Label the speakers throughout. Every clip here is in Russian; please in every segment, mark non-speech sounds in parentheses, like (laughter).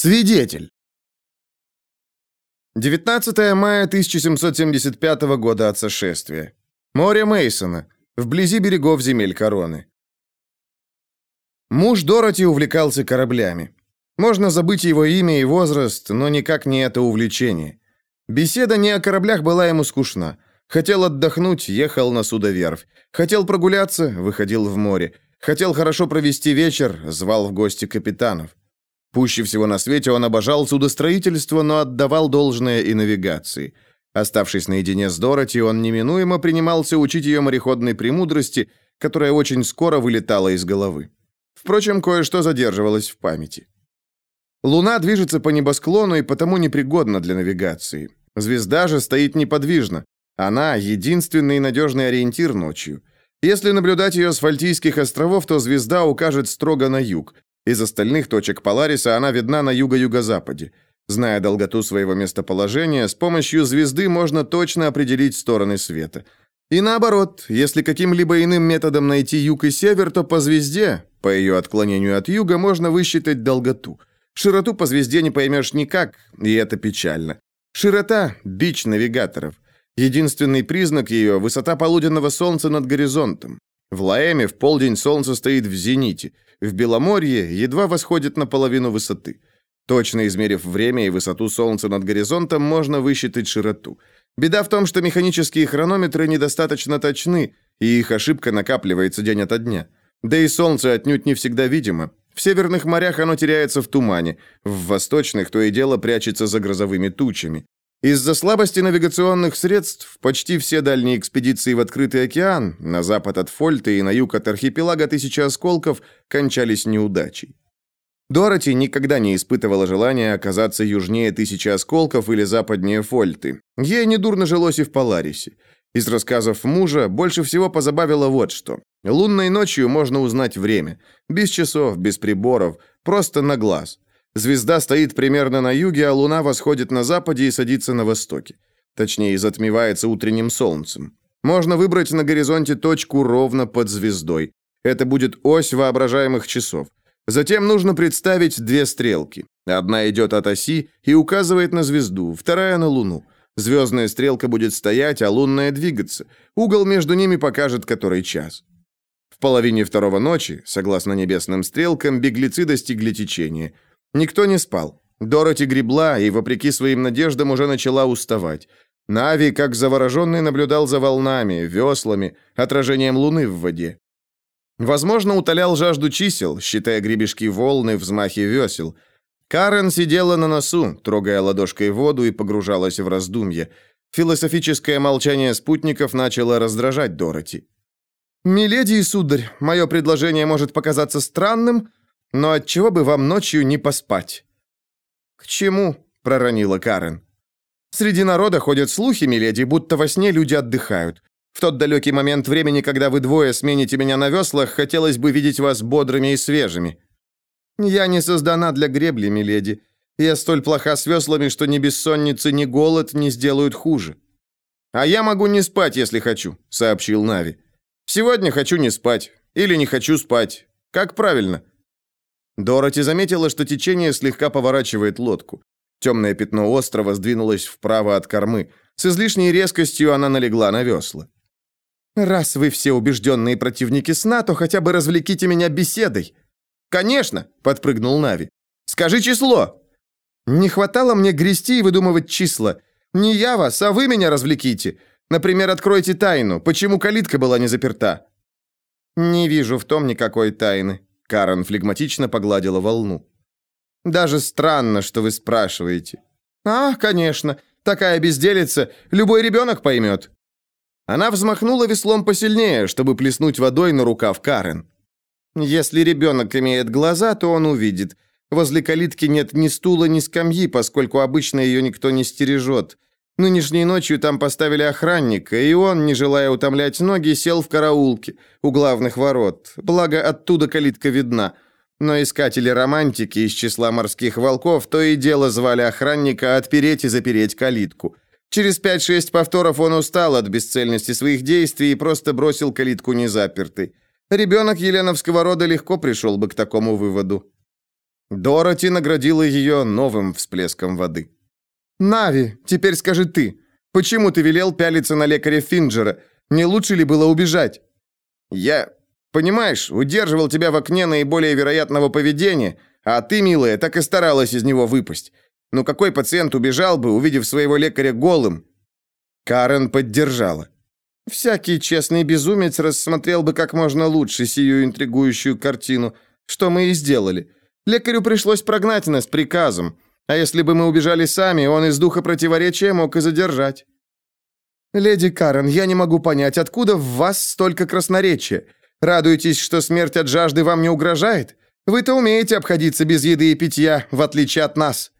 Speaker 1: Свидетель. 19 мая 1775 года от сошествия. Море Мейсона, вблизи берегов земель Короны. Муж Дороти увлекался кораблями. Можно забыть его имя и возраст, но никак не это увлечение. Беседа не о кораблях была ему скучна. Хотел отдохнуть, ехал на судоверфь. Хотел прогуляться, выходил в море. Хотел хорошо провести вечер, звал в гости капитанов. Пуще всего на свете он обожал судостроительство, но отдавал должное и навигации. Оставшись наедине с Дороти, он неминуемо принимался учить ее мореходной премудрости, которая очень скоро вылетала из головы. Впрочем, кое-что задерживалось в памяти. Луна движется по небосклону и потому непригодна для навигации. Звезда же стоит неподвижно. Она — единственный надежный ориентир ночью. Если наблюдать ее с Фальтийских островов, то звезда укажет строго на юг, из остальных точек Полариса она видна на юго-юго-западе. Зная долготу своего местоположения, с помощью звезды можно точно определить стороны света. И наоборот, если каким-либо иным методом найти юг и север, то по звезде, по ее отклонению от юга, можно высчитать долготу. Широту по звезде не поймешь никак, и это печально. Широта – бич навигаторов. Единственный признак ее – высота полуденного солнца над горизонтом. В Лаэме в полдень солнце стоит в зените – в Беломорье едва восходит на половину высоты. Точно измерив время и высоту Солнца над горизонтом, можно высчитать широту. Беда в том, что механические хронометры недостаточно точны, и их ошибка накапливается день ото дня. Да и Солнце отнюдь не всегда видимо. В северных морях оно теряется в тумане, в восточных то и дело прячется за грозовыми тучами. Из-за слабости навигационных средств почти все дальние экспедиции в открытый океан, на запад от Фольты и на юг от архипелага Тысячи Осколков, кончались неудачей. Дороти никогда не испытывала желания оказаться южнее Тысячи Осколков или западнее Фольты. Ей недурно жилось и в Поларисе. Из рассказов мужа больше всего позабавило вот что. Лунной ночью можно узнать время. Без часов, без приборов, просто на глаз – Звезда стоит примерно на юге, а луна восходит на западе и садится на востоке. Точнее, затмевается утренним солнцем. Можно выбрать на горизонте точку ровно под звездой. Это будет ось воображаемых часов. Затем нужно представить две стрелки. Одна идет от оси и указывает на звезду, вторая на луну. Звездная стрелка будет стоять, а лунная двигаться. Угол между ними покажет который час. В половине второго ночи, согласно небесным стрелкам, беглецы достигли течения – Никто не спал. Дороти гребла и, вопреки своим надеждам, уже начала уставать. Нави, как завороженный, наблюдал за волнами, веслами, отражением луны в воде. Возможно, утолял жажду чисел, считая гребешки волны, взмахи весел. Карен сидела на носу, трогая ладошкой воду и погружалась в раздумья. Философическое молчание спутников начало раздражать Дороти. «Миледи и сударь, мое предложение может показаться странным, но отчего бы вам ночью не поспать?» «К чему?» — проронила Карен. «Среди народа ходят слухи, миледи, будто во сне люди отдыхают. В тот далекий момент времени, когда вы двое смените меня на веслах, хотелось бы видеть вас бодрыми и свежими». «Я не создана для гребли, миледи. Я столь плоха с веслами, что ни бессонница, ни голод не сделают хуже». «А я могу не спать, если хочу», — сообщил Нави. «Сегодня хочу не спать. Или не хочу спать. Как правильно?» Дороти заметила, что течение слегка поворачивает лодку. Темное пятно острова сдвинулось вправо от кормы. С излишней резкостью она налегла на весла. «Раз вы все убежденные противники сна, то хотя бы развлеките меня беседой». «Конечно!» — подпрыгнул Нави. «Скажи число!» «Не хватало мне грести и выдумывать числа. Не я вас, а вы меня развлеките. Например, откройте тайну, почему калитка была не заперта». «Не вижу в том никакой тайны», Карен флегматично погладила волну. «Даже странно, что вы спрашиваете». «А, конечно, такая безделица, любой ребенок поймет». Она взмахнула веслом посильнее, чтобы плеснуть водой на рукав Карен. «Если ребенок имеет глаза, то он увидит. Возле калитки нет ни стула, ни скамьи, поскольку обычно ее никто не стережет. Нынешней ночью там поставили охранника, и он, не желая утомлять ноги, сел в караулке у главных ворот. Благо, оттуда калитка видна. Но искатели романтики из числа морских волков то и дело звали охранника отпереть и запереть калитку. Через 5-6 повторов он устал от бесцельности своих действий и просто бросил калитку незапертой. Ребенок Еленовского рода легко пришел бы к такому выводу. Дороти наградила ее новым всплеском воды. «Нави, теперь скажи ты, почему ты велел пялиться на лекаря Финджера? Не лучше ли было убежать?» «Я, понимаешь, удерживал тебя в окне наиболее вероятного поведения, а ты, милая, так и старалась из него выпасть. Ну какой пациент убежал бы, увидев своего лекаря голым?» Карен поддержала. «Всякий честный безумец рассмотрел бы как можно лучше сию интригующую картину, что мы и сделали. Лекарю пришлось прогнать нас приказом, а если бы мы убежали сами, он из духа противоречия мог и задержать». «Леди Карен, я не могу понять, откуда в вас столько красноречия? Радуетесь, что смерть от жажды вам не угрожает? Вы-то умеете обходиться без еды и питья, в отличие от нас».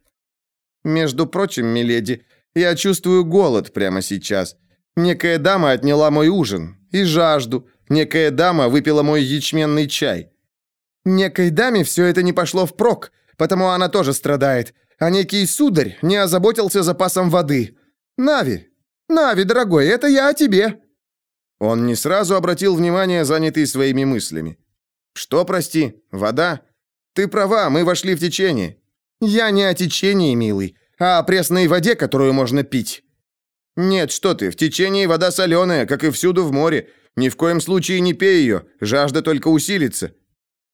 Speaker 1: «Между прочим, миледи, я чувствую голод прямо сейчас. Некая дама отняла мой ужин и жажду. Некая дама выпила мой ячменный чай. Некой даме все это не пошло впрок, потому она тоже страдает. А некий сударь не озаботился запасом воды. Нави, Нави, дорогой, это я о тебе. Он не сразу обратил внимание, занятый своими мыслями. Что, прости, вода? Ты права, мы вошли в течение. Я не о течении, милый, а о пресной воде, которую можно пить. Нет, что ты, в течении вода соленая, как и всюду в море. Ни в коем случае не пей ее, жажда только усилится.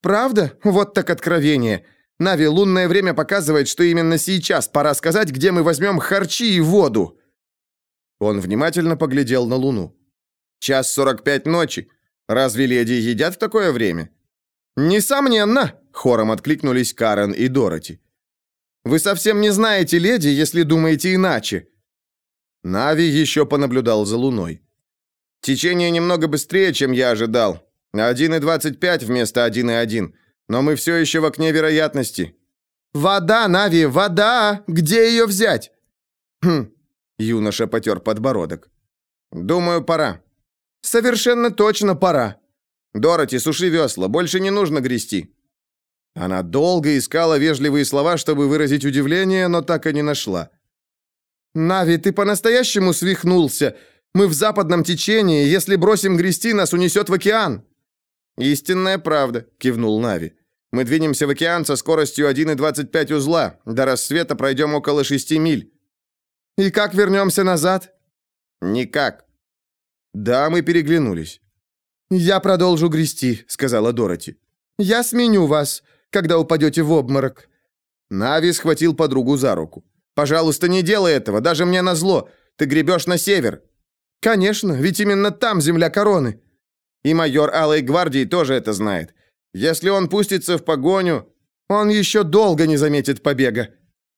Speaker 1: Правда? Вот так откровение. Нави, лунное время показывает, что именно сейчас пора сказать, где мы возьмем харчи и воду. Он внимательно поглядел на луну. Час сорок пять ночи. Разве леди едят в такое время? Несомненно, хором откликнулись Карен и Дороти. Вы совсем не знаете леди, если думаете иначе. Нави еще понаблюдал за луной. Течение немного быстрее, чем я ожидал. 1,25 вместо 1,1. Но мы все еще в окне вероятности. Вода, Нави, вода! Где ее взять? Хм. Юноша потер подбородок. Думаю, пора. Совершенно точно пора. Дороти, суши весла, больше не нужно грести. Она долго искала вежливые слова, чтобы выразить удивление, но так и не нашла. «Нави, ты по-настоящему свихнулся. Мы в западном течении. Если бросим грести, нас унесет в океан». «Истинная правда», — кивнул Нави. «Мы двинемся в океан со скоростью 1,25 узла. До рассвета пройдем около 6 миль». «И как вернемся назад?» «Никак». Да, мы переглянулись. «Я продолжу грести», — сказала Дороти. «Я сменю вас, когда упадете в обморок». Нави схватил подругу за руку. «Пожалуйста, не делай этого, даже мне назло. Ты гребешь на север». «Конечно, ведь именно там земля короны». И майор Алой гвардии тоже это знает. Если он пустится в погоню, он еще долго не заметит побега.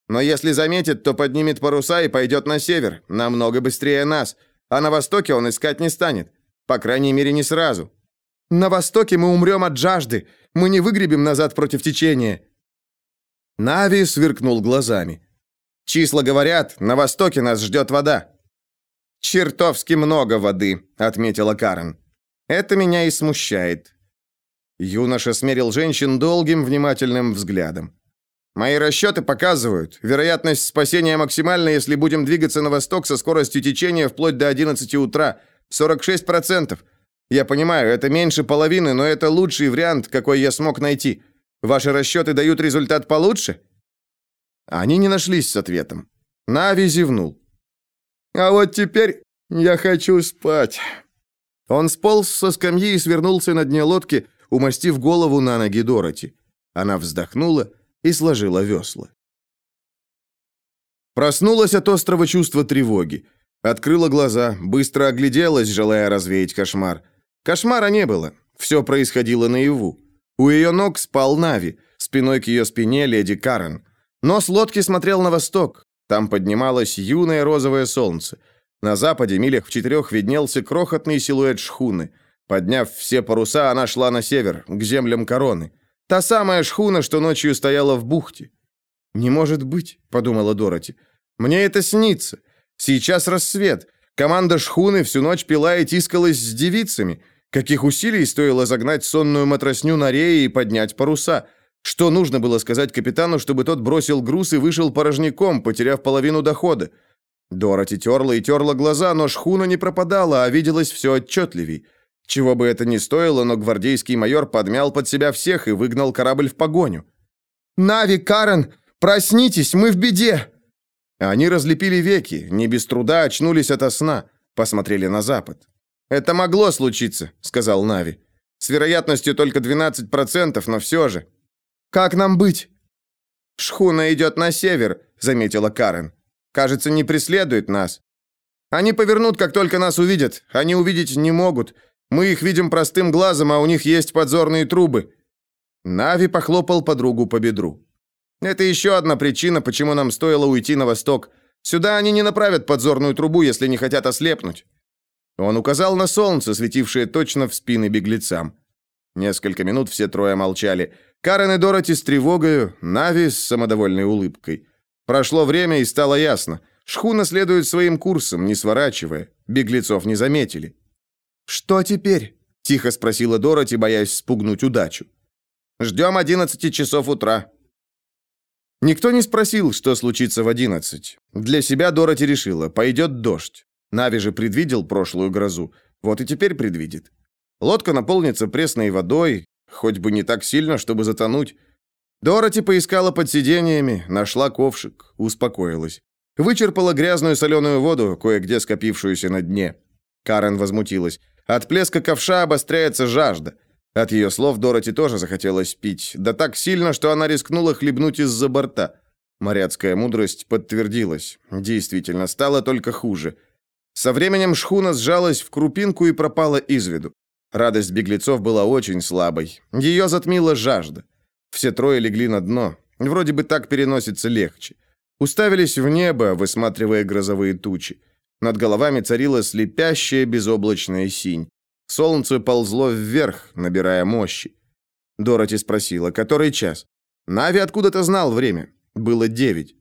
Speaker 1: Но если заметит, то поднимет паруса и пойдет на север, намного быстрее нас. А на востоке он искать не станет. По крайней мере, не сразу. На востоке мы умрем от жажды. Мы не выгребем назад против течения. Нави сверкнул глазами. Числа говорят, на востоке нас ждет вода. Чертовски много воды, отметила Карен. Это меня и смущает. Юноша смерил женщин долгим внимательным взглядом. Мои расчеты показывают, вероятность спасения максимальна, если будем двигаться на восток со скоростью течения вплоть до 11 утра. 46%. Я понимаю, это меньше половины, но это лучший вариант, какой я смог найти. Ваши расчеты дают результат получше? Они не нашлись с ответом. Нави зевнул. А вот теперь я хочу спать. Он сполз со скамьи и свернулся на дне лодки, умастив голову на ноги Дороти. Она вздохнула и сложила весла. Проснулась от острого чувства тревоги. Открыла глаза, быстро огляделась, желая развеять кошмар. Кошмара не было, все происходило наяву. У ее ног спал Нави, спиной к ее спине леди Карен. Нос лодки смотрел на восток, там поднималось юное розовое солнце. На западе, милях в четырех, виднелся крохотный силуэт шхуны. Подняв все паруса, она шла на север, к землям короны. Та самая шхуна, что ночью стояла в бухте. «Не может быть», — подумала Дороти. «Мне это снится. Сейчас рассвет. Команда шхуны всю ночь пила и тискалась с девицами. Каких усилий стоило загнать сонную матросню на рее и поднять паруса? Что нужно было сказать капитану, чтобы тот бросил груз и вышел порожняком, потеряв половину дохода? Дороти терла и терла глаза, но шхуна не пропадала, а виделось все отчетливей. Чего бы это ни стоило, но гвардейский майор подмял под себя всех и выгнал корабль в погоню.
Speaker 2: «Нави, Карен, проснитесь, мы в беде!»
Speaker 1: Они разлепили веки, не без труда очнулись ото сна, посмотрели на запад. «Это могло случиться», — сказал Нави. «С вероятностью только 12%, но все же».
Speaker 2: «Как нам быть?»
Speaker 1: «Шхуна идет на север», — заметила Карен. «Кажется, не преследует нас. Они повернут, как только нас увидят. Они увидеть не могут. Мы их видим простым глазом, а у них есть подзорные трубы». Нави похлопал подругу по бедру. «Это еще одна причина, почему нам стоило уйти на восток. Сюда они не направят подзорную трубу, если не хотят ослепнуть». Он указал на солнце, светившее точно в спины беглецам. Несколько минут все трое молчали. Карен и Дороти с тревогою, Нави с самодовольной улыбкой. Прошло время, и стало ясно. Шхуна следует своим курсом, не сворачивая. Беглецов не заметили.
Speaker 2: «Что теперь?» – тихо спросила Дороти, боясь спугнуть удачу.
Speaker 1: «Ждем одиннадцати часов утра». Никто не спросил, что случится в одиннадцать. Для себя Дороти решила, пойдет дождь. Нави же предвидел прошлую грозу, вот и теперь предвидит. Лодка наполнится пресной водой, хоть бы не так сильно, чтобы затонуть. Дороти поискала под сидениями, нашла ковшик, успокоилась. Вычерпала грязную соленую воду, кое-где скопившуюся на дне. Карен возмутилась. От плеска ковша обостряется жажда. От ее слов Дороти тоже захотелось пить, да так сильно, что она рискнула хлебнуть из-за борта. Моряцкая мудрость подтвердилась. Действительно, стало только хуже. Со временем шхуна сжалась в крупинку и пропала из виду. Радость беглецов была очень слабой. Ее затмила жажда. Все трое легли на дно. Вроде бы так переносится легче. Уставились в небо, высматривая грозовые тучи. Над головами царила слепящая безоблачная синь. Солнце ползло вверх, набирая мощи. Дороти спросила, который час. Нави откуда-то знал время. Было девять.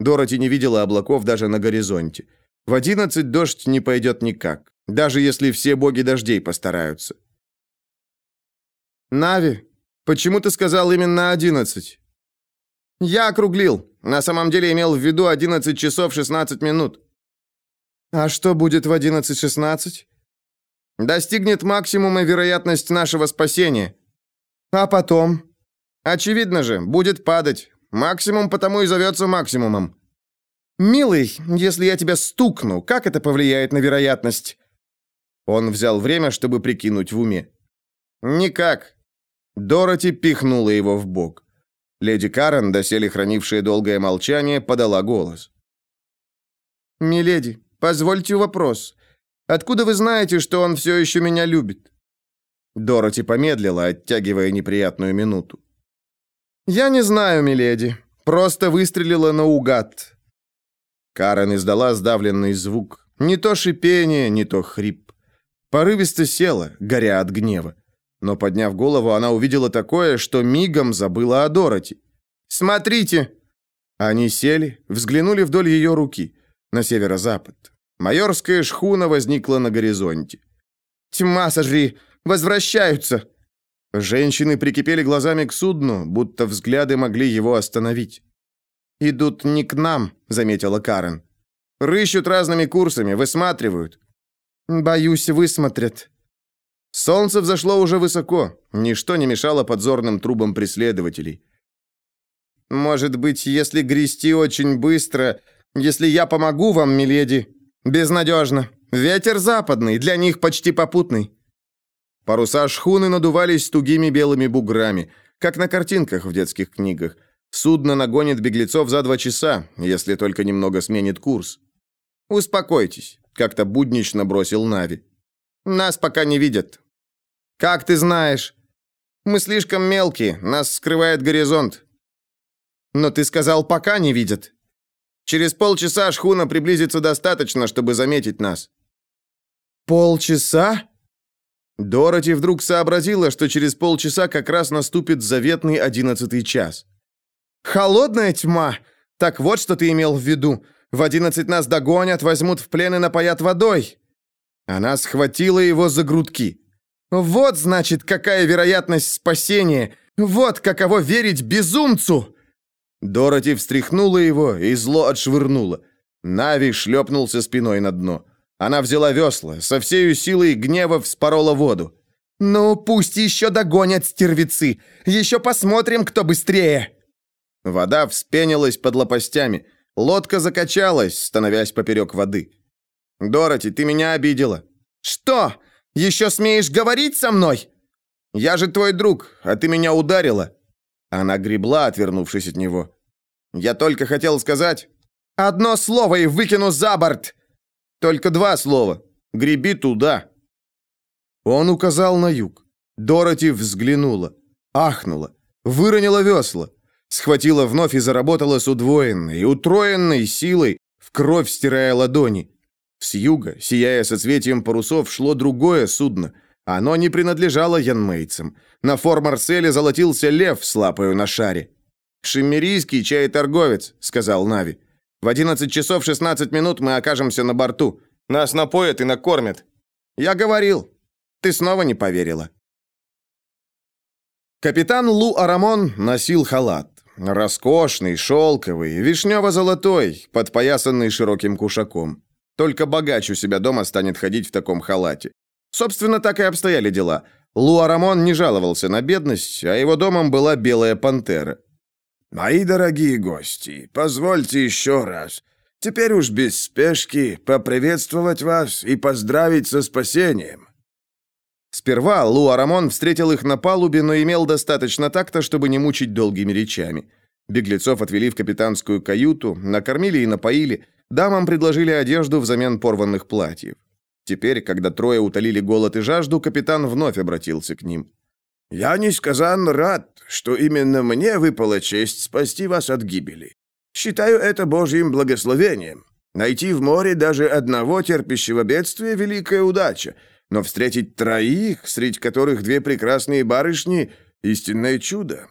Speaker 1: Дороти не видела облаков даже на горизонте. В одиннадцать дождь не пойдет никак, даже если все боги дождей постараются.
Speaker 2: «Нави, почему ты сказал именно одиннадцать?»
Speaker 1: «Я округлил. На самом деле имел в виду одиннадцать часов шестнадцать минут».
Speaker 2: «А что будет в одиннадцать шестнадцать?»
Speaker 1: «Достигнет максимума вероятность нашего спасения».
Speaker 2: «А потом?»
Speaker 1: «Очевидно же, будет падать. Максимум потому и зовется максимумом».
Speaker 2: «Милый, если я тебя стукну, как это повлияет на вероятность?»
Speaker 1: Он взял время, чтобы прикинуть в уме. «Никак». Дороти пихнула его в бок. Леди Карен, доселе хранившая долгое молчание, подала голос.
Speaker 2: «Миледи, позвольте вопрос. Откуда вы знаете, что он все еще меня любит?»
Speaker 1: Дороти помедлила, оттягивая неприятную минуту.
Speaker 2: «Я не знаю, миледи. Просто выстрелила наугад.
Speaker 1: Карен издала сдавленный звук. Не то шипение, не то хрип. Порывисто села, горя от гнева. Но, подняв голову, она увидела такое, что мигом забыла о Дороти. «Смотрите!» Они сели, взглянули вдоль ее руки, на северо-запад. Майорская шхуна возникла на горизонте.
Speaker 2: «Тьма сожри! Возвращаются!»
Speaker 1: Женщины прикипели глазами к судну, будто взгляды могли его остановить.
Speaker 2: «Идут не к нам», — заметила Карен.
Speaker 1: «Рыщут разными курсами, высматривают».
Speaker 2: «Боюсь, высмотрят».
Speaker 1: Солнце взошло уже высоко. Ничто не мешало подзорным трубам преследователей.
Speaker 2: «Может быть, если грести очень быстро, если я помогу вам, миледи?» «Безнадежно. Ветер западный, для них почти попутный».
Speaker 1: Паруса шхуны надувались тугими белыми буграми, как на картинках в детских книгах. Судно нагонит беглецов за два часа, если только немного сменит курс. Успокойтесь, как-то буднично бросил Нави. Нас пока не видят.
Speaker 2: Как ты знаешь?
Speaker 1: Мы слишком мелкие, нас скрывает горизонт.
Speaker 2: Но ты сказал, пока не видят.
Speaker 1: Через полчаса шхуна приблизится достаточно, чтобы заметить нас.
Speaker 2: Полчаса?
Speaker 1: Дороти вдруг сообразила, что через полчаса как раз наступит заветный одиннадцатый час.
Speaker 2: «Холодная тьма? Так вот, что ты имел в виду. В одиннадцать нас догонят, возьмут в плен и напоят водой».
Speaker 1: Она схватила его за грудки.
Speaker 2: «Вот, значит, какая вероятность спасения! Вот каково верить безумцу!»
Speaker 1: Дороти встряхнула его и зло отшвырнула. Нави шлепнулся спиной на дно. Она взяла весла, со всей силой гнева вспорола воду.
Speaker 2: «Ну, пусть еще догонят стервецы! Еще посмотрим, кто быстрее!»
Speaker 1: Вода вспенилась под лопастями. Лодка закачалась, становясь поперек воды. «Дороти, ты меня обидела».
Speaker 2: «Что? Еще смеешь говорить со мной?»
Speaker 1: «Я же твой друг, а ты меня ударила». Она гребла, отвернувшись от него. «Я только хотел сказать...»
Speaker 2: «Одно слово и выкину за борт!»
Speaker 1: «Только два слова. Греби туда». Он указал на юг. Дороти взглянула, ахнула, выронила весла, схватила вновь и заработала с удвоенной, утроенной силой, в кровь стирая ладони. С юга, сияя соцветием парусов, шло другое судно. Оно не принадлежало янмейцам. На фор Марселе золотился лев с лапою на шаре. «Шиммерийский чай-торговец», — сказал Нави. «В 11 часов 16 минут мы окажемся на борту. Нас напоят и накормят». «Я говорил. Ты снова не поверила». Капитан Лу Арамон носил халат. Роскошный, шелковый, вишнево-золотой, подпоясанный широким кушаком. Только богач у себя дома станет ходить в таком халате. Собственно, так и обстояли дела. Луа Рамон не жаловался на бедность, а его домом была белая пантера.
Speaker 3: «Мои дорогие гости, позвольте еще раз, теперь уж без спешки, поприветствовать вас и поздравить со спасением».
Speaker 1: Сперва Луа Рамон встретил их на палубе, но имел достаточно такта, чтобы не мучить долгими речами. Беглецов отвели в капитанскую каюту, накормили и напоили, Дамам предложили одежду взамен порванных платьев. Теперь, когда трое утолили голод и жажду, капитан вновь обратился к ним.
Speaker 3: «Я несказанно рад, что именно мне выпала честь спасти вас от гибели. Считаю это Божьим благословением. Найти в море даже одного терпящего бедствия – великая удача, но встретить троих, среди которых две прекрасные барышни – истинное чудо.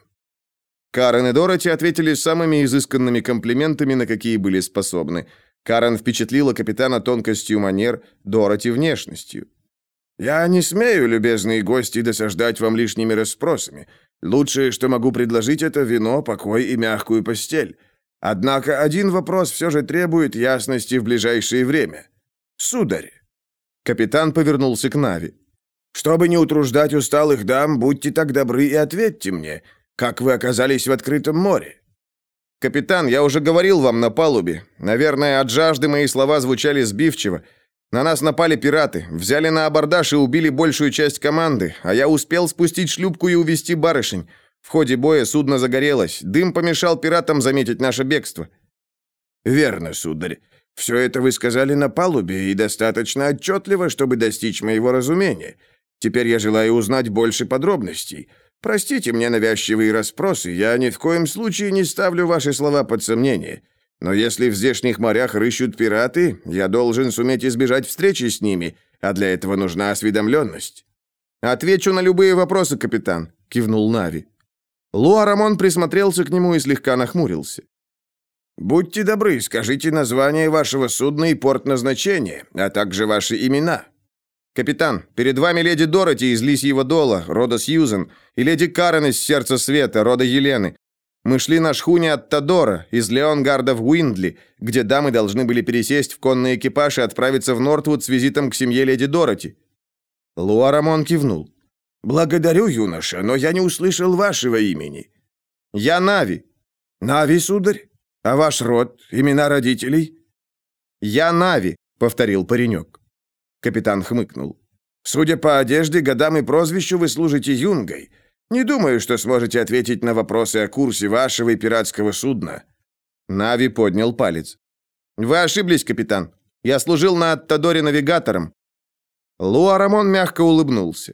Speaker 1: Карен и Дороти ответили самыми изысканными комплиментами, на какие были способны – Карен впечатлила капитана тонкостью манер, Дороти внешностью.
Speaker 3: «Я не смею, любезные гости, досаждать вам лишними расспросами. Лучшее, что могу предложить, это вино, покой и мягкую постель. Однако один вопрос все же требует ясности в ближайшее время. Сударь!»
Speaker 1: Капитан повернулся к Нави.
Speaker 3: «Чтобы не утруждать усталых дам, будьте так добры и ответьте мне, как вы оказались в открытом море?»
Speaker 1: «Капитан, я уже говорил вам на палубе. Наверное, от жажды мои слова звучали сбивчиво. На нас напали пираты, взяли на абордаж и убили большую часть команды, а я успел спустить шлюпку и увести барышень. В ходе боя судно загорелось, дым помешал пиратам заметить наше бегство».
Speaker 3: «Верно, сударь. Все это вы сказали на палубе и достаточно отчетливо, чтобы достичь моего разумения. Теперь я желаю узнать больше подробностей». Простите мне навязчивые расспросы, я ни в коем случае не ставлю ваши слова под сомнение. Но если в здешних морях рыщут пираты, я должен суметь избежать встречи с ними, а для этого нужна осведомленность».
Speaker 1: «Отвечу на любые вопросы, капитан», — кивнул Нави. Луа Рамон присмотрелся к нему и слегка нахмурился.
Speaker 3: «Будьте добры, скажите название вашего судна и порт назначения, а также ваши имена».
Speaker 1: «Капитан, перед вами леди Дороти из Лисьего Дола, рода Сьюзен, и леди Карен из Сердца Света, рода Елены. Мы шли на шхуне от Тодора, из Леонгарда в Уиндли, где дамы должны были пересесть в конный экипаж и отправиться в Нортвуд с визитом к семье леди Дороти». Луарамон кивнул.
Speaker 3: «Благодарю, юноша, но я не услышал вашего имени».
Speaker 1: «Я Нави».
Speaker 3: «Нави, сударь? А ваш род? Имена родителей?»
Speaker 1: «Я Нави», — повторил паренек. Капитан хмыкнул.
Speaker 3: «Судя по одежде, годам и прозвищу вы служите юнгой. Не думаю, что сможете ответить на вопросы о курсе вашего и пиратского судна».
Speaker 1: Нави поднял палец. «Вы ошиблись, капитан. Я служил на Аттадоре навигатором». Луарамон мягко улыбнулся.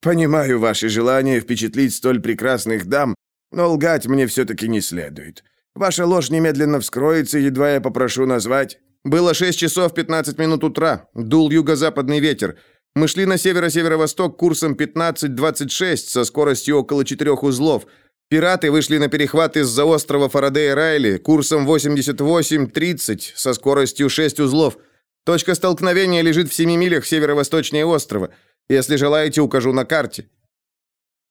Speaker 3: «Понимаю ваше желание впечатлить столь прекрасных дам, но лгать мне все-таки не следует. Ваша ложь немедленно вскроется, едва я попрошу назвать...»
Speaker 1: Было 6 часов 15 минут утра. Дул юго-западный ветер. Мы шли на северо-северо-восток курсом 15-26 со скоростью около 4 узлов. Пираты вышли на перехват из-за острова Фарадея-Райли курсом 88-30 со скоростью 6 узлов. Точка столкновения лежит в 7 милях северо-восточнее острова. Если желаете, укажу на карте.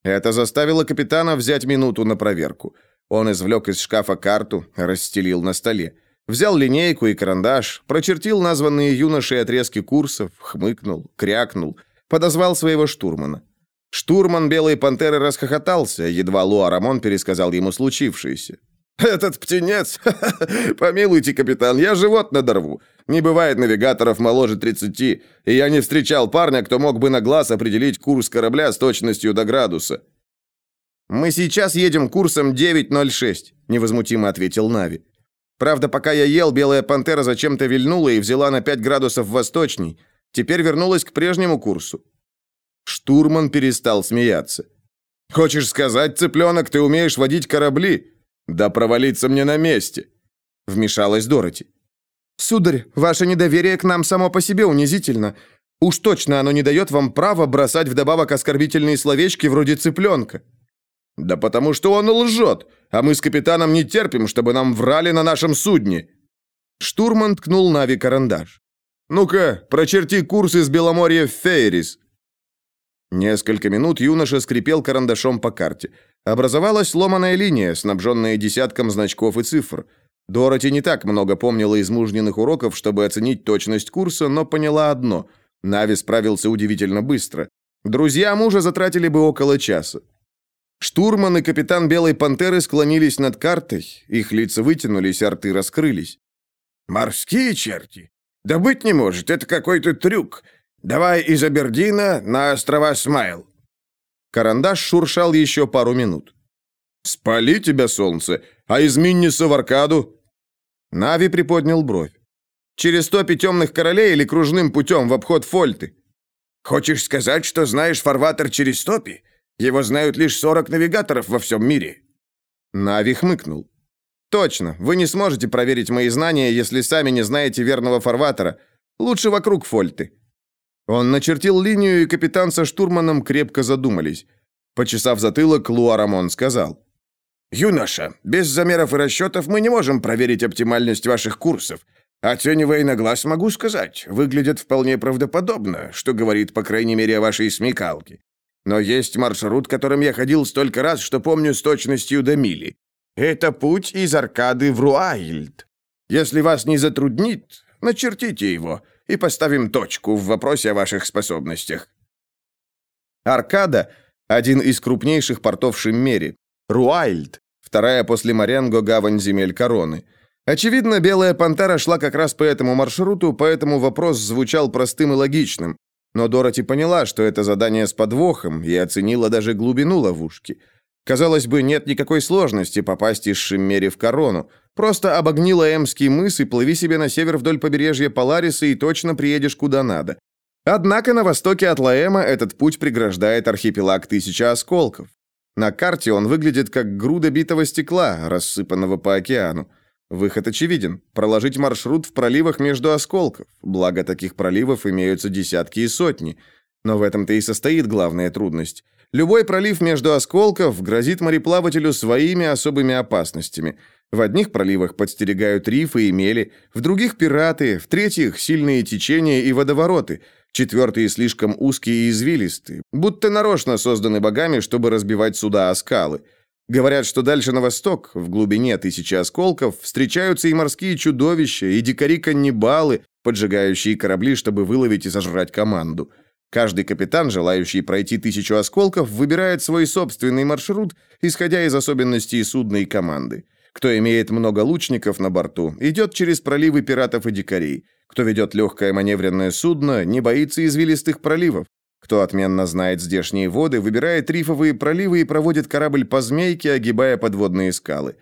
Speaker 1: Это заставило капитана взять минуту на проверку. Он извлек из шкафа карту, расстелил на столе. Взял линейку и карандаш, прочертил названные юношей отрезки курсов, хмыкнул, крякнул, подозвал своего штурмана. Штурман Белой Пантеры расхохотался, едва Луа Рамон пересказал ему случившееся.
Speaker 3: «Этот птенец? (laughs) Помилуйте, капитан, я живот надорву. Не бывает навигаторов моложе 30, и я не встречал парня, кто мог бы на глаз определить курс корабля с точностью до градуса».
Speaker 2: «Мы сейчас едем курсом 9.06», — невозмутимо ответил Нави. «Правда, пока я ел, белая пантера зачем-то вильнула и взяла на 5 градусов восточней. Теперь вернулась к прежнему курсу». Штурман перестал смеяться.
Speaker 3: «Хочешь сказать, цыпленок, ты умеешь водить корабли? Да провалиться мне на месте!»
Speaker 2: Вмешалась Дороти. «Сударь, ваше недоверие к нам само по себе унизительно. Уж точно оно не дает вам права бросать вдобавок оскорбительные словечки вроде цыпленка».
Speaker 3: «Да потому что он лжет, а мы с капитаном не терпим, чтобы нам врали на нашем судне».
Speaker 2: Штурман ткнул Нави карандаш.
Speaker 3: «Ну-ка, прочерти курс из Беломорья в Фейрис».
Speaker 2: Несколько минут юноша скрипел карандашом по карте. Образовалась сломанная линия, снабженная десятком значков и цифр. Дороти не так много помнила из мужниных уроков, чтобы оценить точность курса, но поняла одно – Нави справился удивительно быстро. Друзья мужа затратили бы около часа. Штурман и капитан Белой Пантеры склонились над картой, их лица вытянулись, а рты раскрылись.
Speaker 3: «Морские черти? Да быть не может, это какой-то трюк. Давай из Абердина на острова Смайл».
Speaker 2: Карандаш шуршал еще пару минут.
Speaker 3: «Спали тебя, солнце, а из Минниса в Аркаду?»
Speaker 2: Нави приподнял бровь. «Через топи темных королей или кружным путем в обход Фольты?»
Speaker 3: «Хочешь сказать, что знаешь фарватер через топи? Его знают лишь 40 навигаторов во всем мире».
Speaker 2: Нави хмыкнул. «Точно, вы не сможете проверить мои знания, если сами не знаете верного фарватера. Лучше вокруг Фольты». Он начертил линию, и капитан со штурманом крепко задумались. Почесав затылок, Луарамон сказал.
Speaker 3: «Юноша, без замеров и расчетов мы не можем проверить оптимальность ваших курсов. Оценивая на глаз, могу сказать, выглядят вполне правдоподобно, что говорит, по крайней мере, о вашей смекалке. Но есть маршрут, которым я ходил столько раз, что помню с точностью до мили. Это путь из Аркады в Руайльд. Если вас не затруднит, начертите его и поставим точку в вопросе о ваших способностях.
Speaker 2: Аркада – один из крупнейших портов в Шиммере. Руайльд – вторая после Маренго гавань земель Короны. Очевидно, Белая Пантера шла как раз по этому маршруту, поэтому вопрос звучал простым и логичным. Но Дороти поняла, что это задание с подвохом, и оценила даже глубину ловушки. Казалось бы, нет никакой сложности попасть из Шиммери в Корону. Просто обогни Лаэмский мыс и плыви себе на север вдоль побережья Полариса и точно приедешь куда надо. Однако на востоке от Лаэма этот путь преграждает архипелаг Тысяча Осколков. На карте он выглядит как груда битого стекла, рассыпанного по океану. Выход очевиден – проложить маршрут в проливах между осколков, благо таких проливов имеются десятки и сотни. Но в этом-то и состоит главная трудность. Любой пролив между осколков грозит мореплавателю своими особыми опасностями. В одних проливах подстерегают рифы и мели, в других – пираты, в третьих – сильные течения и водовороты, четвертые – слишком узкие и извилистые, будто нарочно созданы богами, чтобы разбивать суда о скалы. Говорят, что дальше на восток, в глубине тысячи осколков, встречаются и морские чудовища, и дикари-каннибалы, поджигающие корабли, чтобы выловить и сожрать команду. Каждый капитан, желающий пройти тысячу осколков, выбирает свой собственный маршрут, исходя из особенностей судна и команды. Кто имеет много лучников на борту, идет через проливы пиратов и дикарей. Кто ведет легкое маневренное судно, не боится извилистых проливов. Кто отменно знает здешние воды, выбирает рифовые проливы и проводит корабль по змейке, огибая подводные скалы.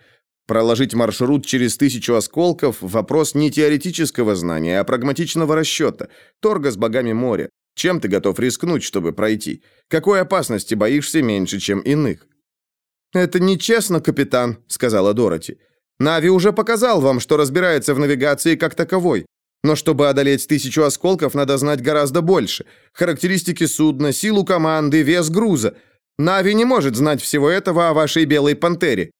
Speaker 2: Проложить маршрут через тысячу осколков – вопрос не теоретического знания, а прагматичного расчета, торга с богами моря. Чем ты готов рискнуть, чтобы пройти? Какой опасности боишься меньше, чем иных? «Это нечестно, капитан», — сказала Дороти. «Нави уже показал вам, что разбирается в навигации как таковой. Но чтобы одолеть тысячу осколков, надо знать гораздо больше. Характеристики судна, силу команды, вес груза. Нави не может знать всего этого о вашей белой пантере».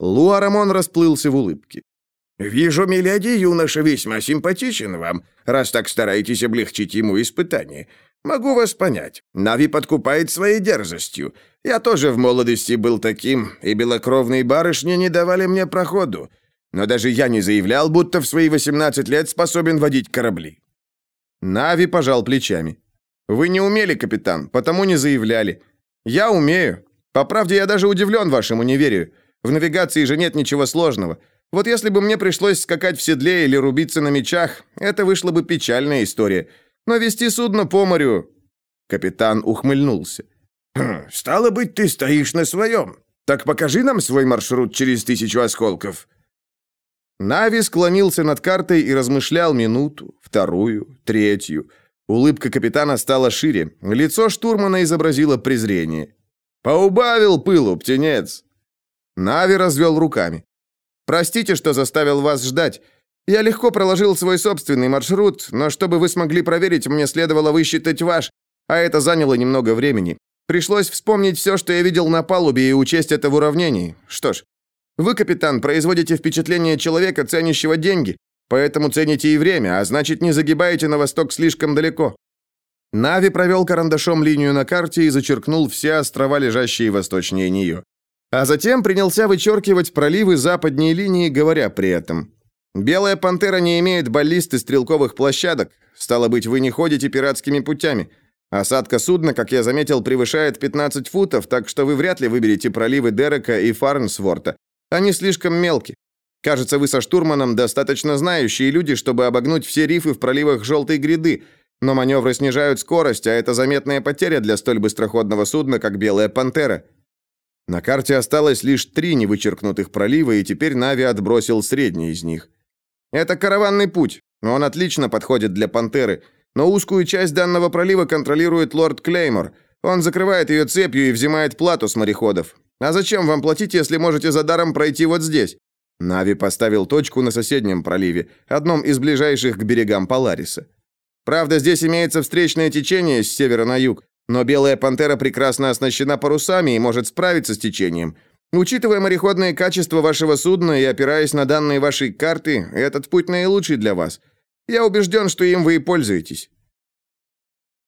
Speaker 2: Луарамон расплылся в улыбке.
Speaker 3: «Вижу, миледи, юноша весьма симпатичен вам, раз так стараетесь облегчить ему испытание. Могу вас понять. Нави подкупает своей дерзостью. Я тоже в молодости был таким, и белокровные барышни не давали мне проходу. Но даже я не заявлял, будто в свои 18 лет способен водить корабли».
Speaker 2: Нави пожал плечами. «Вы не умели, капитан, потому не заявляли. Я умею. По правде, я даже удивлен вашему неверию.
Speaker 1: В навигации же нет ничего сложного. Вот если бы мне пришлось скакать в седле или рубиться на мечах, это вышла бы печальная история. Но вести судно по морю...» Капитан ухмыльнулся.
Speaker 3: «Хм, «Стало быть, ты стоишь на своем. Так покажи нам свой маршрут через тысячу осколков».
Speaker 1: Нави склонился над картой и размышлял минуту, вторую, третью. Улыбка капитана стала шире. Лицо штурмана изобразило презрение. «Поубавил пылу, птенец!» Нави развел руками. Простите, что заставил вас ждать. Я легко проложил свой собственный маршрут, но чтобы вы смогли проверить, мне следовало высчитать ваш, а это заняло немного времени. Пришлось вспомнить все, что я видел на палубе, и учесть это в уравнении. Что ж, вы, капитан, производите впечатление человека, ценящего деньги, поэтому цените и время, а значит, не загибаете на восток слишком далеко. Нави провел карандашом линию на карте и зачеркнул все острова, лежащие восточнее нее. А затем принялся вычеркивать проливы западней линии, говоря при этом. «Белая пантера не имеет баллист и стрелковых площадок. Стало быть, вы не ходите пиратскими путями. Осадка судна, как я заметил, превышает 15 футов, так что вы вряд ли выберете проливы Дерека и Фарнсворта. Они слишком мелки. Кажется, вы со штурманом достаточно знающие люди, чтобы обогнуть все рифы в проливах Желтой гряды, но маневры снижают скорость, а это заметная потеря для столь быстроходного судна, как Белая пантера. На карте осталось лишь три невычеркнутых пролива, и теперь Нави отбросил средний из них. Это караванный путь. Он отлично подходит для «Пантеры», но узкую часть данного пролива контролирует лорд Клеймор. Он закрывает ее цепью и взимает плату с мореходов. А зачем вам платить, если можете за даром пройти вот здесь? Нави поставил точку на соседнем проливе, одном из ближайших к берегам Полариса. Правда, здесь имеется встречное течение с севера на юг, но белая пантера прекрасно оснащена парусами и может справиться с течением. Учитывая мореходные качества вашего судна и опираясь на данные вашей карты, этот путь наилучший для вас. Я убежден, что им вы и пользуетесь».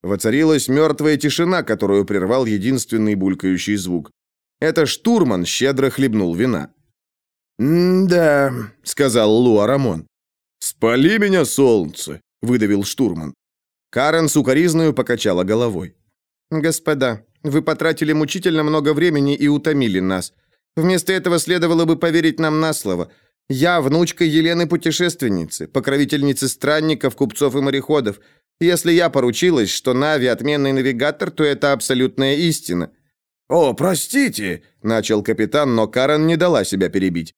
Speaker 1: Воцарилась мертвая тишина, которую прервал единственный булькающий звук. Это штурман щедро хлебнул вина.
Speaker 3: «Да», — сказал Луа Рамон.
Speaker 1: «Спали меня, солнце», — выдавил штурман. Карен сукоризною покачала головой. «Господа, вы потратили мучительно много времени и утомили нас. Вместо этого следовало бы поверить нам на слово. Я внучка Елены Путешественницы, покровительницы странников, купцов и мореходов. Если я поручилась, что Нави отменный навигатор, то это абсолютная истина».
Speaker 3: «О, простите», — начал капитан, но Карен не дала себя перебить.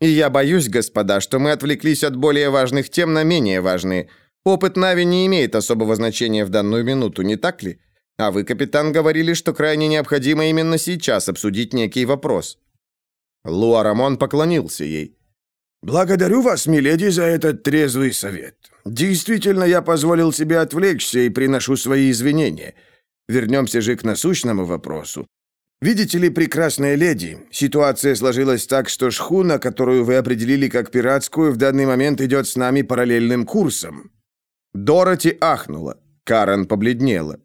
Speaker 1: «И я боюсь, господа, что мы отвлеклись от более важных тем на менее важные. Опыт Нави не имеет особого значения в данную минуту, не так ли? А вы, капитан, говорили, что крайне необходимо именно сейчас обсудить некий вопрос. Луа Рамон поклонился ей.
Speaker 3: «Благодарю вас, миледи, за этот трезвый совет. Действительно, я позволил себе отвлечься и приношу свои извинения. Вернемся же к насущному вопросу. Видите ли, прекрасная леди, ситуация сложилась так, что шхуна, которую вы определили как пиратскую, в данный момент идет с нами параллельным курсом».
Speaker 1: Дороти ахнула. Карен побледнела.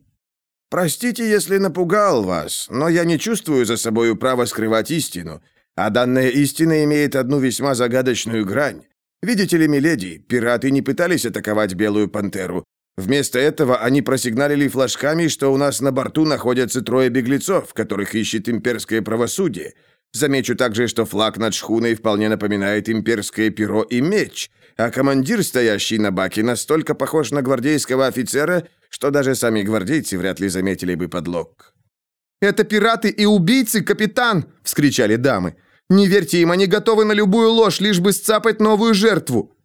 Speaker 3: Простите, если напугал вас, но я не чувствую за собою права скрывать истину. А данная истина имеет одну весьма загадочную грань. Видите ли, миледи, пираты не пытались атаковать Белую Пантеру. Вместо этого они просигналили флажками, что у нас на борту находятся трое беглецов, которых ищет имперское правосудие. Замечу также, что флаг над шхуной вполне напоминает имперское перо и меч, а командир, стоящий на баке, настолько похож на гвардейского офицера, что даже сами гвардейцы вряд ли заметили бы подлог.
Speaker 1: «Это пираты и убийцы, капитан!» — вскричали дамы. «Не верьте им, они готовы на любую ложь, лишь бы сцапать новую жертву!»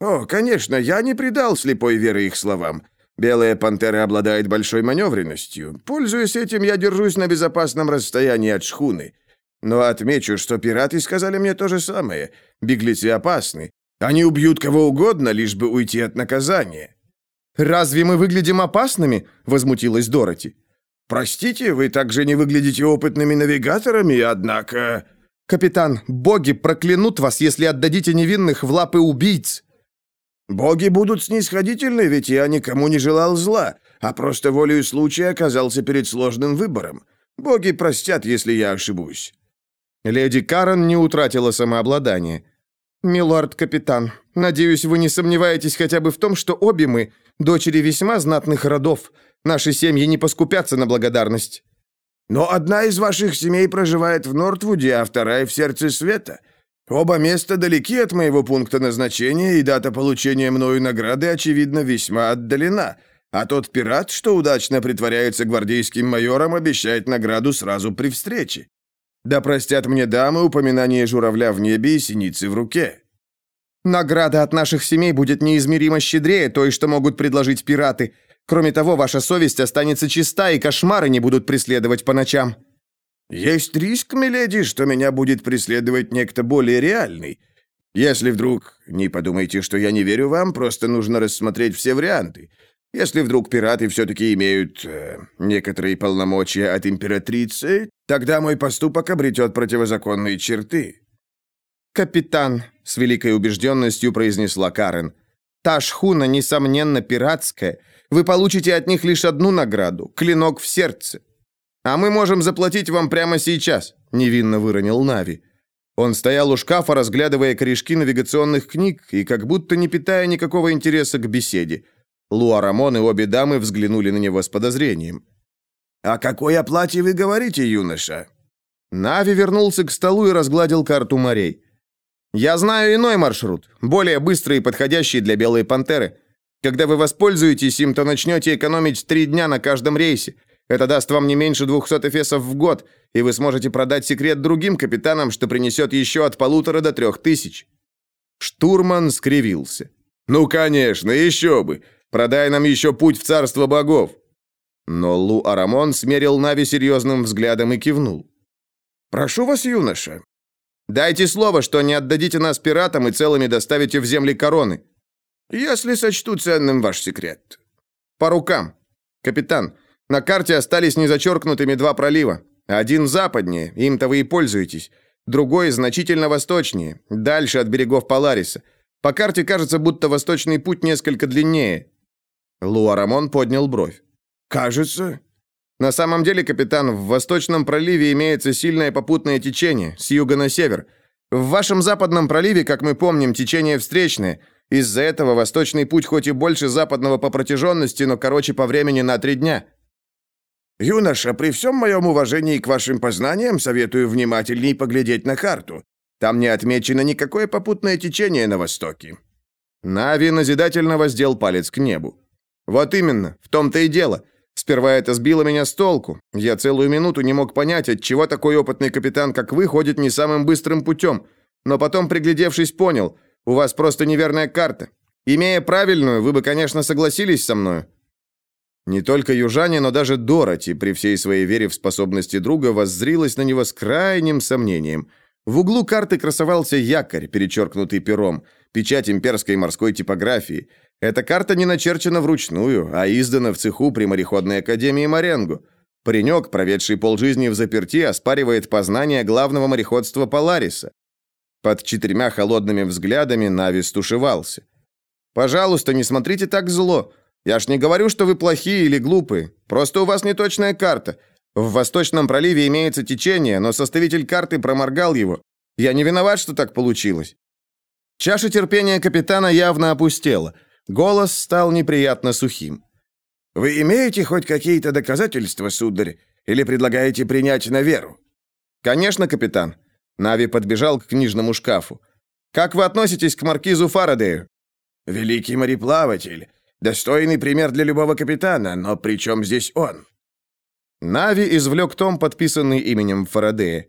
Speaker 3: «О, конечно, я не придал слепой веры их словам. Белая пантера обладает большой маневренностью. Пользуясь этим, я держусь на безопасном расстоянии от шхуны. Но отмечу, что пираты сказали мне то же самое. Беглецы опасны. Они убьют кого угодно, лишь бы уйти от наказания.
Speaker 1: «Разве мы выглядим опасными?» – возмутилась Дороти.
Speaker 3: «Простите, вы также не выглядите опытными навигаторами, однако...»
Speaker 1: «Капитан, боги проклянут вас, если отдадите невинных в лапы убийц!»
Speaker 3: «Боги будут снисходительны, ведь я никому не желал зла, а просто волею случая оказался перед сложным выбором. Боги простят, если я ошибусь».
Speaker 1: Леди Карен не утратила самообладание. «Милорд-капитан, надеюсь, вы не сомневаетесь хотя бы в том, что обе мы Дочери весьма знатных родов. Наши семьи не поскупятся на благодарность».
Speaker 3: Но одна из ваших семей проживает в Нортвуде, а вторая в сердце света. Оба места далеки от моего пункта назначения, и дата получения мною награды, очевидно, весьма отдалена. А тот пират, что удачно притворяется гвардейским майором, обещает награду сразу при встрече. Да простят мне дамы упоминание журавля в небе и синицы в руке.
Speaker 2: Награда от наших семей будет неизмеримо щедрее той, что могут предложить пираты. Кроме того, ваша совесть останется чиста, и кошмары не будут преследовать по ночам.
Speaker 3: Есть риск, миледи, что меня будет преследовать некто более реальный. Если вдруг... Не подумайте, что я не верю вам, просто нужно рассмотреть все варианты. Если вдруг пираты все-таки имеют э, некоторые полномочия от императрицы, тогда мой поступок обретет противозаконные черты».
Speaker 2: «Капитан», — с великой убежденностью произнесла Карен, — «та шхуна, несомненно, пиратская. Вы получите от них лишь одну награду — клинок в сердце. А мы можем заплатить вам прямо сейчас», — невинно выронил Нави. Он стоял у шкафа, разглядывая корешки навигационных книг и как будто не питая никакого интереса к беседе. Луа Рамон и обе дамы взглянули на него с подозрением.
Speaker 3: «О какой оплате вы говорите, юноша?»
Speaker 2: Нави вернулся к столу и разгладил карту морей. «Я знаю иной маршрут, более быстрый и подходящий для Белой Пантеры. Когда вы воспользуетесь им, то начнете экономить три дня на каждом рейсе. Это даст вам не меньше 200 эфесов в год, и вы сможете продать секрет другим капитанам, что принесет еще от полутора до трех тысяч». Штурман скривился.
Speaker 1: «Ну, конечно, еще бы. Продай нам еще путь в царство богов».
Speaker 2: Но Лу Арамон смерил Нави серьезным взглядом и кивнул.
Speaker 3: «Прошу вас, юноша».
Speaker 2: «Дайте слово, что не отдадите нас пиратам и целыми доставите в земли короны».
Speaker 3: «Если сочту ценным ваш секрет».
Speaker 2: «По рукам. Капитан, на карте остались незачеркнутыми два пролива. Один западнее, им-то вы и пользуетесь. Другой значительно восточнее, дальше от берегов Полариса. По карте кажется, будто восточный путь несколько длиннее. Луарамон поднял бровь.
Speaker 3: «Кажется?»
Speaker 2: «На самом деле, капитан, в Восточном проливе имеется сильное попутное течение, с юга на север. В вашем Западном проливе, как мы помним, течение встречное. Из-за этого Восточный путь хоть и больше Западного по протяженности, но короче по времени на три дня».
Speaker 3: «Юноша, при всем моем уважении к вашим познаниям, советую внимательней поглядеть на карту. Там не отмечено никакое попутное течение на востоке».
Speaker 2: Нави назидательно воздел палец к небу. Вот именно, в том-то и дело. Сперва это сбило меня с толку. Я целую минуту не мог понять, от чего такой опытный капитан, как вы, ходит не самым быстрым путем. Но потом, приглядевшись, понял, у вас просто неверная карта. Имея правильную, вы бы, конечно, согласились со мной. Не только южане, но даже Дороти, при всей своей вере в способности друга, воззрилась на него с крайним сомнением. В углу карты красовался якорь, перечеркнутый пером, печать имперской морской типографии – эта карта не начерчена вручную, а издана в цеху при мореходной академии Маренгу. Паренек, проведший полжизни в заперти, оспаривает познания главного мореходства Полариса. Под четырьмя холодными взглядами Нави стушевался. «Пожалуйста, не смотрите так зло. Я ж не говорю, что вы плохие или глупые. Просто у вас неточная карта. В Восточном проливе имеется течение, но составитель карты проморгал его. Я не виноват, что так получилось». Чаша терпения капитана явно опустела – Голос стал неприятно сухим.
Speaker 3: «Вы имеете хоть какие-то доказательства, сударь, или предлагаете принять на веру?»
Speaker 2: «Конечно, капитан». Нави подбежал к книжному шкафу. «Как вы относитесь к маркизу Фарадею?»
Speaker 3: «Великий мореплаватель. Достойный пример для любого капитана, но при чем здесь он?»
Speaker 2: Нави извлек том, подписанный именем Фарадея.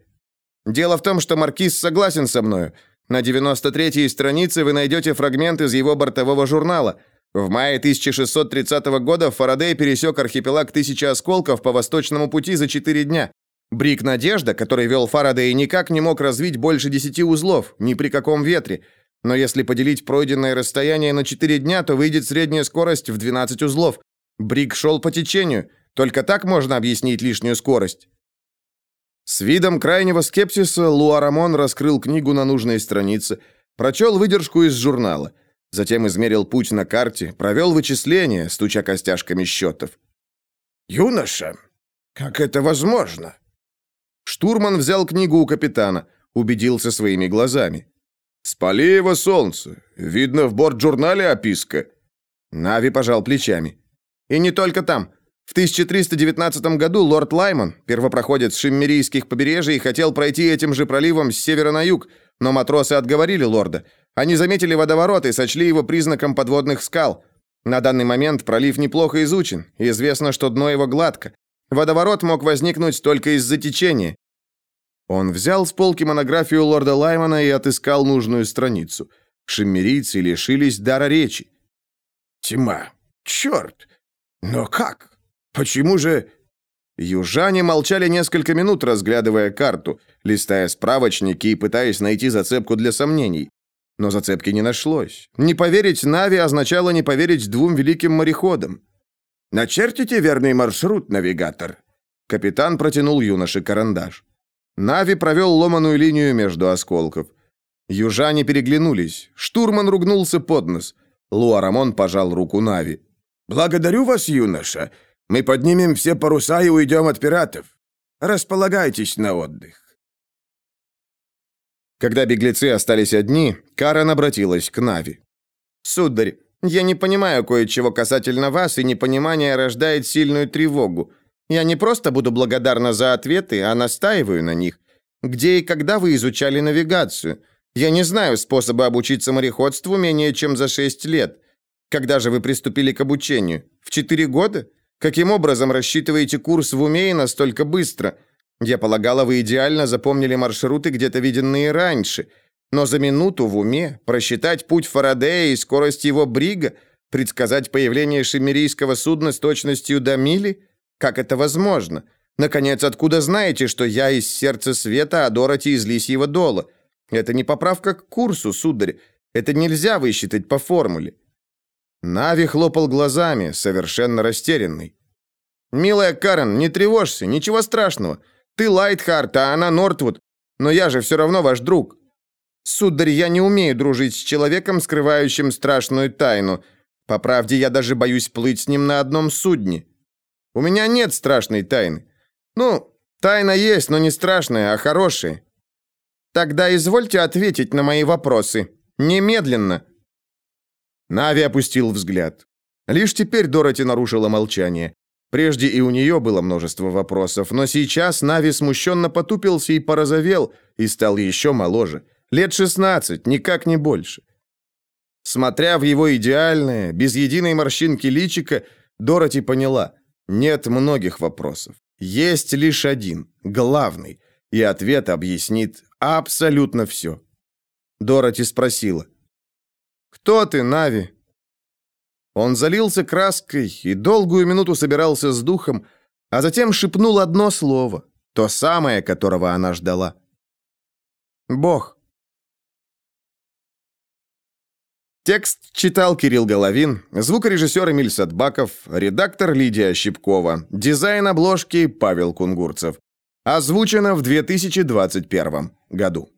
Speaker 2: «Дело в том, что маркиз согласен со мною. На 93-й странице вы найдете фрагмент из его бортового журнала. В мае 1630 года Фарадей пересек архипелаг Тысячи Осколков по восточному пути за 4 дня. Брик «Надежда», который вел Фарадей, никак не мог развить больше 10 узлов, ни при каком ветре. Но если поделить пройденное расстояние на 4 дня, то выйдет средняя скорость в 12 узлов. Брик шел по течению. Только так можно объяснить лишнюю скорость. С видом крайнего скепсиса Луарамон раскрыл книгу на нужной странице, прочел выдержку из журнала, затем измерил путь на карте, провел вычисления, стуча костяшками счетов.
Speaker 3: «Юноша, как это возможно?»
Speaker 2: Штурман взял книгу у капитана, убедился своими глазами.
Speaker 1: «Спали его солнце. Видно, в борт-журнале описка».
Speaker 2: Нави пожал плечами. «И не только там.
Speaker 1: В 1319 году лорд Лаймон, первопроходец шиммерийских побережий, хотел пройти этим же проливом с севера на юг, но матросы отговорили лорда. Они заметили водоворот и сочли его признаком подводных скал. На данный момент пролив неплохо изучен, известно, что дно его гладко. Водоворот мог возникнуть только из-за течения. Он взял с полки монографию лорда Лаймона и отыскал нужную страницу. Шиммерийцы лишились дара речи.
Speaker 3: «Тьма! Черт! Но как?» Почему же...»
Speaker 1: Южане молчали несколько минут, разглядывая карту, листая справочники и пытаясь найти зацепку для сомнений. Но зацепки не нашлось. Не поверить Нави означало не поверить двум великим мореходам.
Speaker 3: «Начертите верный маршрут, навигатор».
Speaker 1: Капитан протянул юноше карандаш. Нави провел ломаную линию между осколков. Южане переглянулись. Штурман ругнулся под нос. Луарамон пожал руку Нави.
Speaker 3: «Благодарю вас, юноша. Мы поднимем все паруса и уйдем от пиратов. Располагайтесь на отдых».
Speaker 1: Когда беглецы остались одни, Карен обратилась к Нави. «Сударь, я не понимаю кое-чего касательно вас, и непонимание рождает сильную тревогу. Я не просто буду благодарна за ответы, а настаиваю на них. Где и когда вы изучали навигацию? Я не знаю способа обучиться мореходству менее чем за шесть лет. Когда же вы приступили к обучению? В четыре года? Каким образом рассчитываете курс в уме и настолько быстро? Я полагала, вы идеально запомнили маршруты, где-то виденные раньше. Но за минуту в уме просчитать путь Фарадея и скорость его брига, предсказать появление шиммерийского судна с точностью до мили? Как это возможно? Наконец, откуда знаете, что я из сердца света, а Дороти из лисьего дола? Это не поправка к курсу, сударь. Это нельзя высчитать по формуле. Нави хлопал глазами, совершенно растерянный. «Милая Карен, не тревожься, ничего страшного. Ты Лайтхарт, а она Нортвуд. Но я же все равно ваш друг. Сударь, я не умею дружить с человеком, скрывающим страшную тайну. По правде, я даже боюсь плыть с ним на одном судне. У меня нет страшной тайны. Ну, тайна есть, но не страшная, а хорошая. Тогда извольте ответить на мои вопросы. Немедленно. Нави опустил взгляд. Лишь теперь Дороти нарушила молчание. Прежде и у нее было множество вопросов, но сейчас Нави смущенно потупился и порозовел, и стал еще моложе. Лет 16, никак не больше. Смотря в его идеальное, без единой морщинки личико, Дороти поняла, нет многих вопросов. Есть лишь один, главный, и ответ объяснит абсолютно все. Дороти спросила, «Кто ты, Нави?» Он залился краской и долгую минуту собирался с духом, а затем шепнул одно слово, то самое, которого она ждала. «Бог». Текст читал Кирилл Головин, звукорежиссер Эмиль Садбаков, редактор Лидия Щипкова, дизайн обложки Павел Кунгурцев. Озвучено в 2021 году.